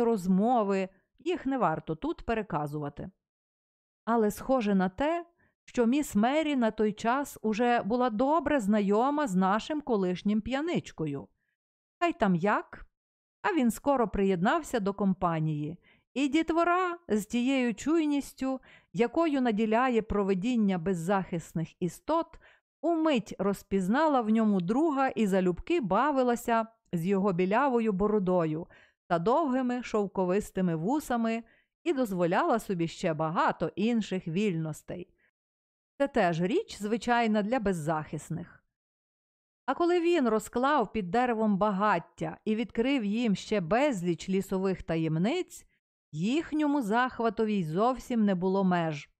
розмови, їх не варто тут переказувати. Але схоже на те, що міс Мері на той час уже була добре знайома з нашим колишнім п'яничкою. Хай там як, а він скоро приєднався до компанії, і дітвора з тією чуйністю, якою наділяє проведіння беззахисних істот, умить розпізнала в ньому друга і залюбки бавилася з його білявою бородою та довгими шовковистими вусами і дозволяла собі ще багато інших вільностей. Це теж річ, звичайна, для беззахисних. А коли він розклав під деревом багаття і відкрив їм ще безліч лісових таємниць, їхньому захватові й зовсім не було меж.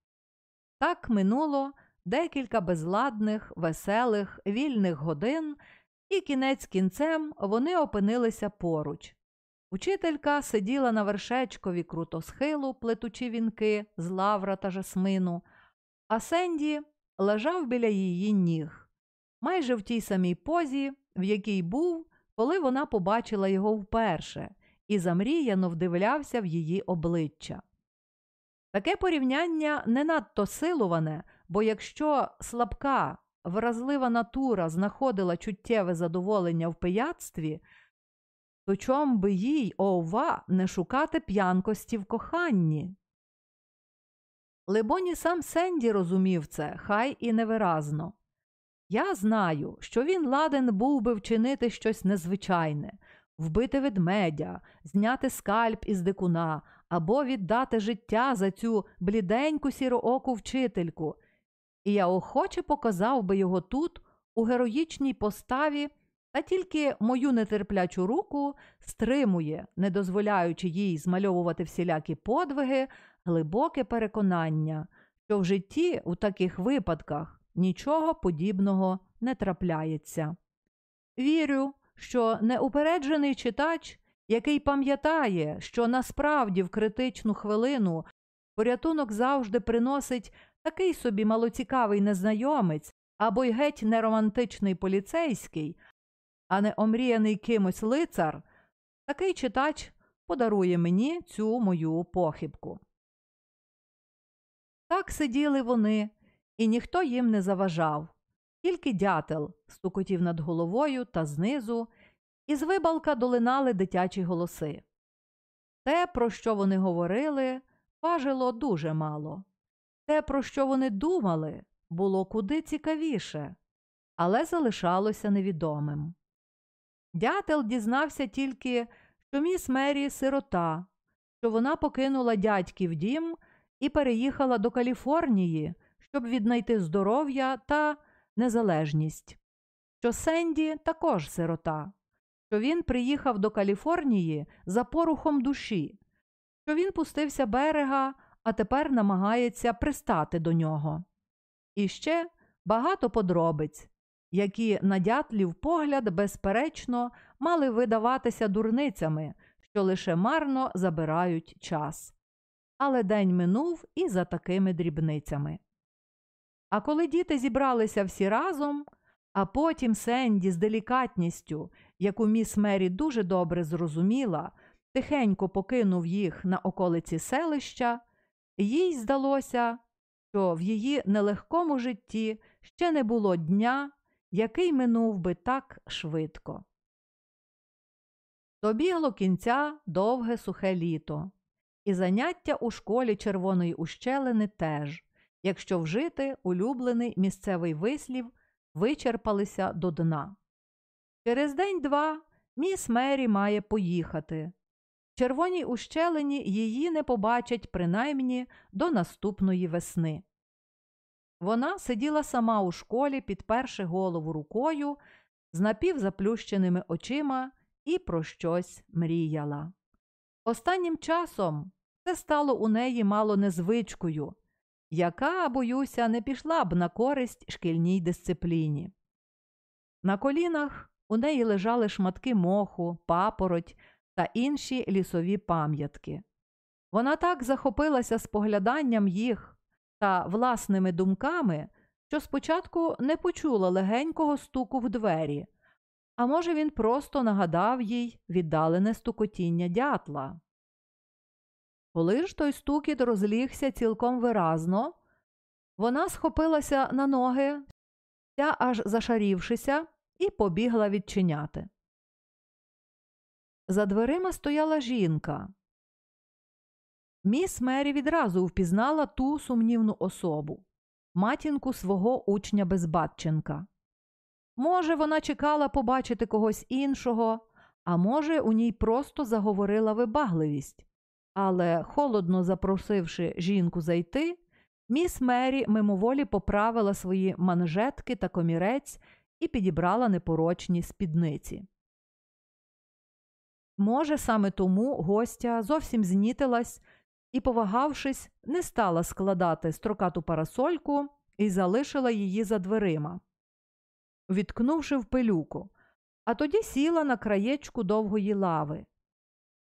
Так минуло декілька безладних, веселих, вільних годин, і кінець кінцем вони опинилися поруч. Учителька сиділа на вершечкові крутосхилу, плетучи вінки з лавра та жасмину, а Сенді лежав біля її ніг, майже в тій самій позі, в якій був, коли вона побачила його вперше, і замріяно вдивлявся в її обличчя. Таке порівняння не надто силуване, бо якщо слабка, вразлива натура знаходила чуттєве задоволення в пияцтві, то чом би їй, ова, не шукати п'янкості в коханні? Либоні сам Сенді розумів це, хай і невиразно. Я знаю, що він ладен був би вчинити щось незвичайне, вбити ведмедя, зняти скальп із дикуна або віддати життя за цю бліденьку сірооку вчительку, і я охоче показав би його тут, у героїчній поставі, та тільки мою нетерплячу руку стримує, не дозволяючи їй змальовувати всілякі подвиги, глибоке переконання, що в житті у таких випадках нічого подібного не трапляється. Вірю, що неупереджений читач, який пам'ятає, що насправді в критичну хвилину порятунок завжди приносить такий собі малоцікавий незнайомець або й геть неромантичний поліцейський, а не омріяний кимось лицар, такий читач подарує мені цю мою похибку. Так сиділи вони, і ніхто їм не заважав, тільки дятел стукотів над головою та знизу, і з вибалка долинали дитячі голоси. Те, про що вони говорили, важило дуже мало. Те, про що вони думали, було куди цікавіше, але залишалося невідомим. Дятел дізнався тільки, що міс Мері сирота, що вона покинула дядьків дім і переїхала до Каліфорнії, щоб віднайти здоров'я та незалежність, що Сенді також сирота, що він приїхав до Каліфорнії за порухом душі, що він пустився берега, а тепер намагається пристати до нього. І ще багато подробиць, які на дятлів погляд, безперечно, мали видаватися дурницями, що лише марно забирають час. Але день минув і за такими дрібницями. А коли діти зібралися всі разом, а потім Сенді з делікатністю, яку міс Мері дуже добре зрозуміла, тихенько покинув їх на околиці селища, їй здалося, що в її нелегкому житті ще не було дня, який минув би так швидко. Добігло кінця довге сухе літо, і заняття у школі Червоної ущелини теж, якщо вжити улюблений місцевий вислів, вичерпалися до дна. Через день-два міс Мері має поїхати. В червоній ущелині її не побачать принаймні до наступної весни. Вона сиділа сама у школі, підперши голову рукою, з напівзаплющеними очима і про щось мріяла. Останнім часом це стало у неї мало незвичкою, яка, боюся, не пішла б на користь шкільній дисципліні. На колінах у неї лежали шматки моху, папороть та інші лісові пам'ятки. Вона так захопилася спогляданням їх та власними думками, що спочатку не почула легенького стуку в двері, а може, він просто нагадав їй віддалене стукотіння дятла. Коли ж той стукіт розлігся цілком виразно, вона схопилася на ноги, вся аж зашарівшися, і побігла відчиняти. За дверима стояла жінка. Міс Мері відразу впізнала ту сумнівну особу, матінку свого учня Безбатченка. Може, вона чекала побачити когось іншого, а може, у ній просто заговорила вибагливість. Але, холодно запросивши жінку зайти, міс Мері мимоволі поправила свої манжетки та комірець і підібрала непорочні спідниці. Може, саме тому гостя зовсім знітилась і, повагавшись, не стала складати строкату парасольку і залишила її за дверима, відкнувши в пилюку, а тоді сіла на краєчку довгої лави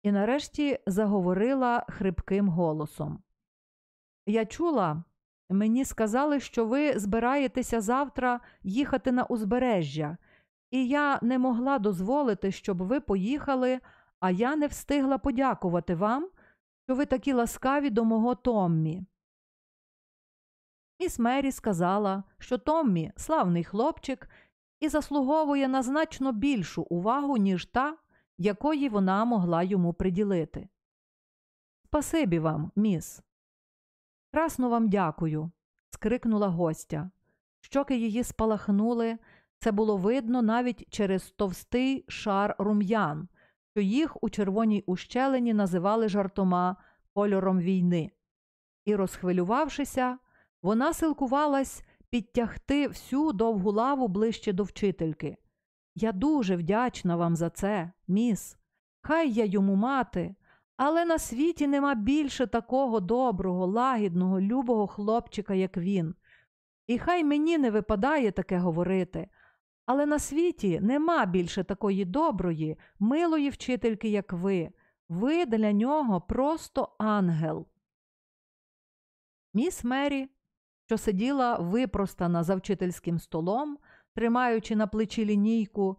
і нарешті заговорила хрипким голосом. Я чула, мені сказали, що ви збираєтеся завтра їхати на узбережжя, і я не могла дозволити, щоб ви поїхали, а я не встигла подякувати вам, що ви такі ласкаві до мого Томмі. Міс Мері сказала, що Томмі славний хлопчик і заслуговує на значно більшу увагу, ніж та, якої вона могла йому приділити. Спасибі вам, міс. Красно вам дякую. скрикнула гостя. Щоки її спалахнули, це було видно навіть через товстий шар рум'ян, що їх у червоній ущелині називали жартома кольором війни. І, розхвилювавшися, вона силкувалась підтягти всю довгу лаву ближче до вчительки. Я дуже вдячна вам за це, міс. Хай я йому мати, але на світі нема більше такого доброго, лагідного, любого хлопчика, як він. І хай мені не випадає таке говорити, але на світі нема більше такої доброї, милої вчительки, як ви. Ви для нього просто ангел. Міс Мері, що сиділа випростана за вчительським столом, тримаючи на плечі лінійку,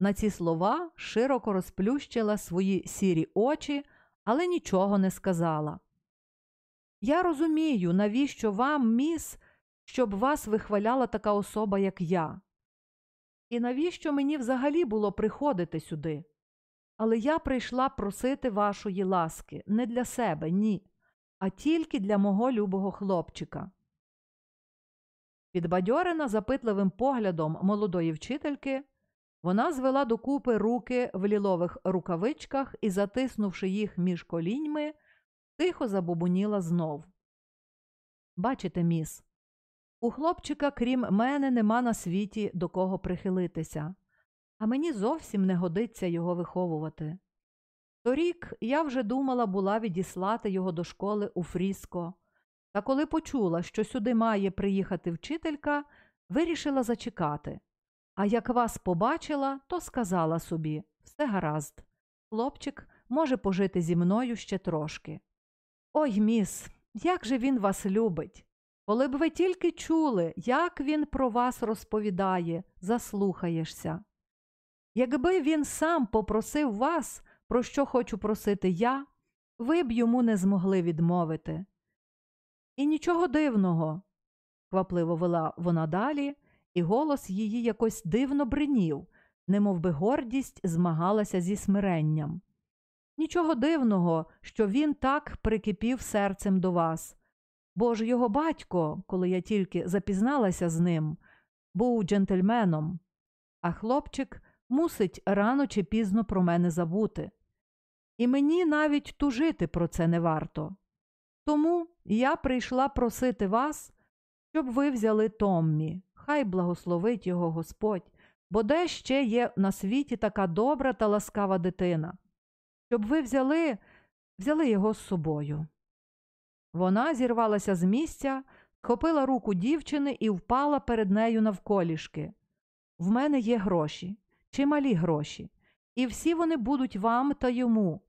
на ці слова широко розплющила свої сірі очі, але нічого не сказала. Я розумію, навіщо вам, міс, щоб вас вихваляла така особа, як я. І навіщо мені взагалі було приходити сюди? Але я прийшла просити вашої ласки не для себе, ні, а тільки для мого любого хлопчика. Підбадьорена запитливим поглядом молодої вчительки, вона звела докупи руки в лілових рукавичках і, затиснувши їх між коліньми, тихо забубоніла знов. Бачите, міс, у хлопчика, крім мене, нема на світі до кого прихилитися, а мені зовсім не годиться його виховувати. Торік я вже думала була відіслати його до школи у Фріско, та коли почула, що сюди має приїхати вчителька, вирішила зачекати. А як вас побачила, то сказала собі все гаразд. Хлопчик може пожити зі мною ще трошки. Ой, міс, як же він вас любить! Коли б ви тільки чули, як він про вас розповідає, заслухаєшся. Якби він сам попросив вас, про що хочу просити я, ви б йому не змогли відмовити. І нічого дивного, квапливо вела вона далі, і голос її якось дивно бринів, немов би гордість змагалася зі смиренням. Нічого дивного, що він так прикипів серцем до вас, бо ж його батько, коли я тільки запізналася з ним, був джентльменом, а хлопчик мусить рано чи пізно про мене забути. І мені навіть тужити про це не варто. Тому я прийшла просити вас, щоб ви взяли Томмі, хай благословить його Господь, бо де ще є на світі така добра та ласкава дитина, щоб ви взяли, взяли його з собою. Вона зірвалася з місця, схопила руку дівчини і впала перед нею навколішки. В мене є гроші, чималі гроші, і всі вони будуть вам та йому.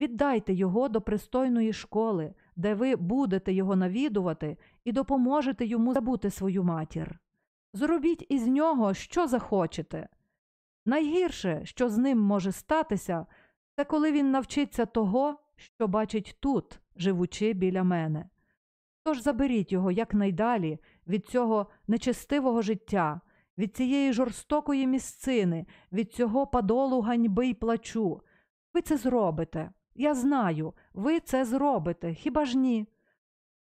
Віддайте його до пристойної школи, де ви будете його навідувати і допоможете йому забути свою матір. Зробіть із нього, що захочете. Найгірше, що з ним може статися, це коли він навчиться того, що бачить тут, живучи біля мене. Тож заберіть його якнайдалі від цього нечестивого життя, від цієї жорстокої місцини, від цього падолу ганьби й плачу. Ви це зробите. Я знаю, ви це зробите. Хіба ж ні?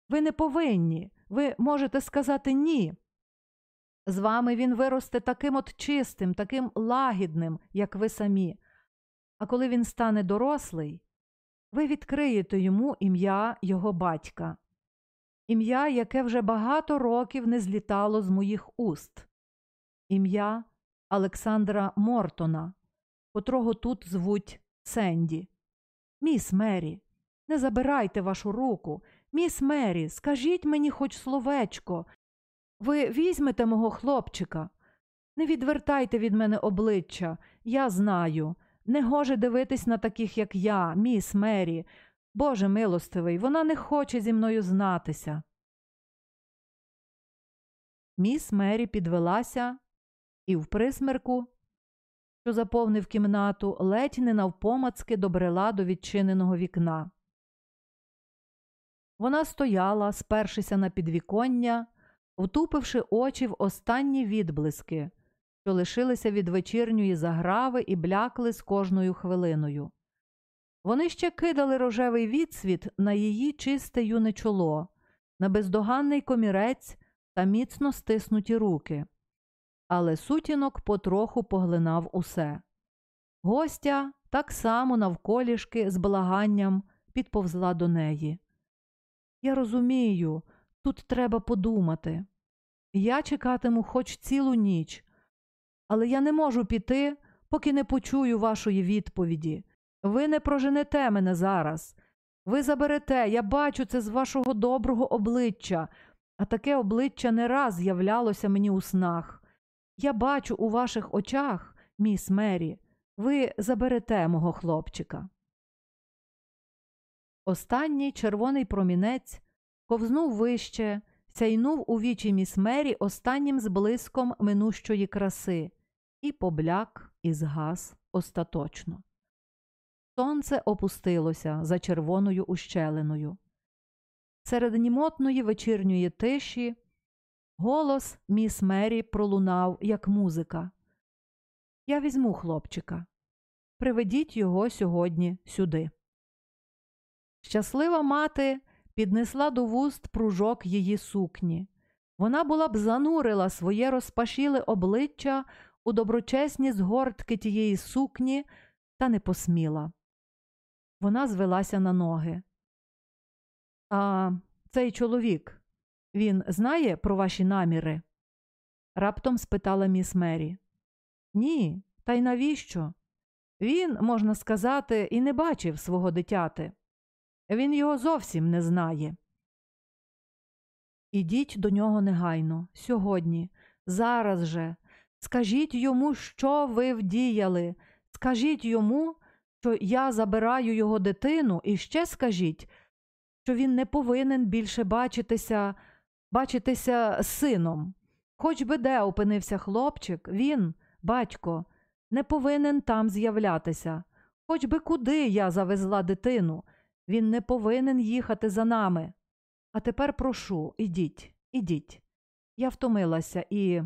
Ви не повинні. Ви можете сказати ні. З вами він виросте таким от чистим, таким лагідним, як ви самі. А коли він стане дорослий, ви відкриєте йому ім'я його батька, ім'я, яке вже багато років не злітало з моїх уст, ім'я Олександра Мортона, котрого тут звуть Сенді. Міс Мері, не забирайте вашу руку. Міс Мері, скажіть мені хоч словечко. Ви візьмете мого хлопчика. Не відвертайте від мене обличчя, я знаю. Не гоже дивитись на таких, як я, міс Мері. Боже милостивий, вона не хоче зі мною знатися. Міс Мері підвелася і в присмерку, що заповнив кімнату, ледь не навпомацки добрела до відчиненого вікна. Вона стояла, спершися на підвіконня, втупивши очі в останні відблиски, що лишилися від вечірньої заграви і блякли з кожною хвилиною. Вони ще кидали рожевий відсвіт на її чисте юне чоло, на бездоганний комірець та міцно стиснуті руки. Але сутінок потроху поглинав усе. Гостя так само навколішки з благанням підповзла до неї. Я розумію, тут треба подумати. Я чекатиму хоч цілу ніч, але я не можу піти, поки не почую вашої відповіді. Ви не проженете мене зараз. Ви заберете, я бачу це з вашого доброго обличчя, а таке обличчя не раз з'являлося мені у снах. Я бачу у ваших очах, міс Мері, ви заберете мого хлопчика. Останній червоний промінець ковзнув вище, сяйнув у вічі міс Мері останнім зблиском минущої краси і побляк і згас остаточно. Сонце опустилося за червоною ущелиною. Серед німотної вечірньої тиші голос міс Мері пролунав, як музика. Я візьму хлопчика. Приведіть його сьогодні сюди. Щаслива мати піднесла до вуст пружок її сукні. Вона була б занурила своє розпашіле обличчя у доброчесні згортки тієї сукні, та не посміла. Вона звелася на ноги. А цей чоловік, він знає про ваші наміри? раптом спитала міс Мері. Ні, та й навіщо? Він, можна сказати, і не бачив свого дитяти. Він його зовсім не знає. Ідіть до нього негайно, сьогодні, зараз же. Скажіть йому, що ви вдіяли. Скажіть йому, що я забираю його дитину, і ще скажіть, що він не повинен більше бачитися, бачитися сином. Хоч би де опинився хлопчик, він, батько, не повинен там з'являтися. Хоч би куди я завезла дитину. Він не повинен їхати за нами. А тепер прошу, ідіть, ідіть. Я втомилася і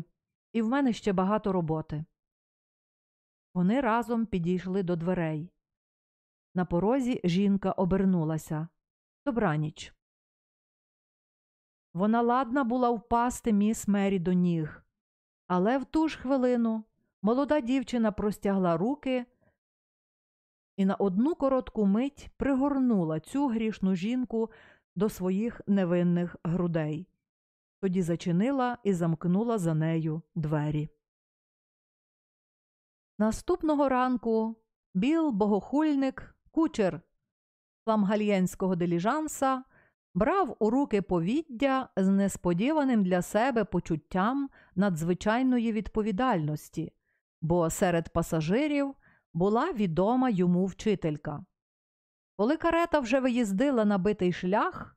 і в мене ще багато роботи. Вони разом підійшли до дверей. На порозі жінка обернулася. Добраніч. Вона ладна була впасти міс Мері до ніг, але в ту ж хвилину молода дівчина простягла руки і на одну коротку мить пригорнула цю грішну жінку до своїх невинних грудей. Тоді зачинила і замкнула за нею двері. Наступного ранку біл богохульник, кучер фламгальєнського деліжанса, брав у руки повіддя з несподіваним для себе почуттям надзвичайної відповідальності, бо серед пасажирів була відома йому вчителька. Коли карета вже виїздила на битий шлях,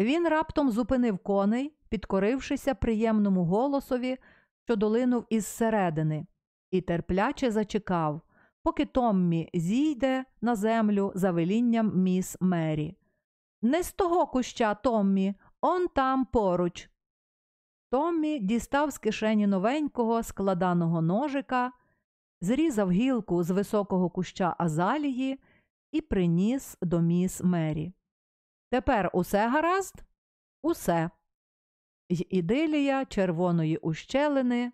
він раптом зупинив коней, підкорившися приємному голосові, що долинув із середини, і терпляче зачекав, поки Томмі зійде на землю за велінням міс Мері. Не з того куща, Томмі, он там поруч. Томмі дістав з кишені новенького складаного ножика, зрізав гілку з високого куща азалії і приніс до міс Мері. Тепер усе гаразд? Усе. Й ідилія червоної ущелини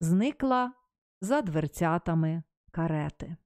зникла за дверцятами карети.